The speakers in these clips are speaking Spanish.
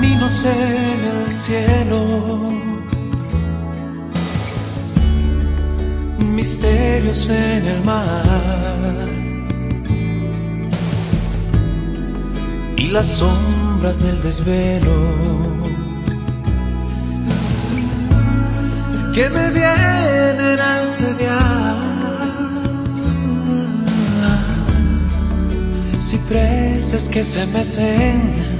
caminos en el cielo, misterios en el mar. Y las sombras del desvelo. Que me vienen a asediar. Cipreses que se mecen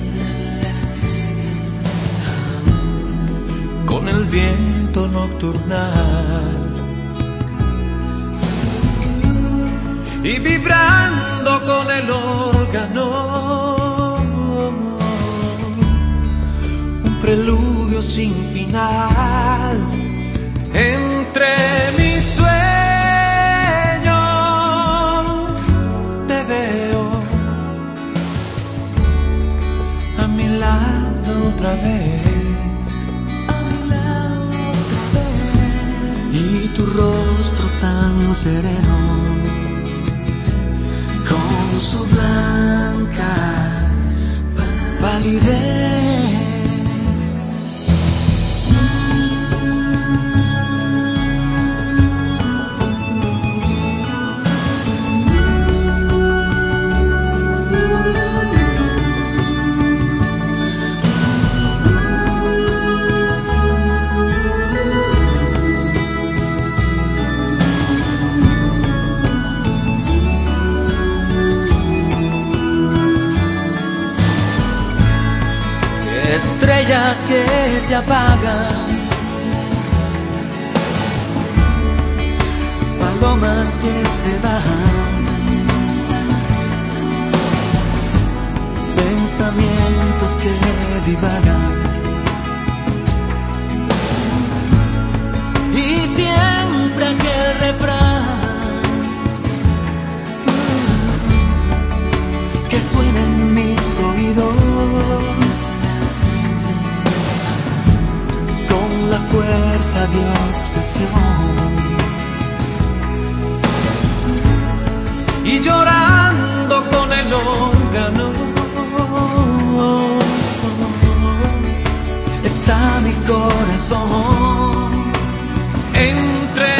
con el viento nocturnal. Y vibrando con el órgano. Un preludio sin final entre mis sueños. Te veo a mi lado otra vez sereno, con su blanca palidez. Estrellas que se apagan, palomas que se bajan, pensamientos que divagan. obsesión. Y llorando con el órgano está mi corazón entre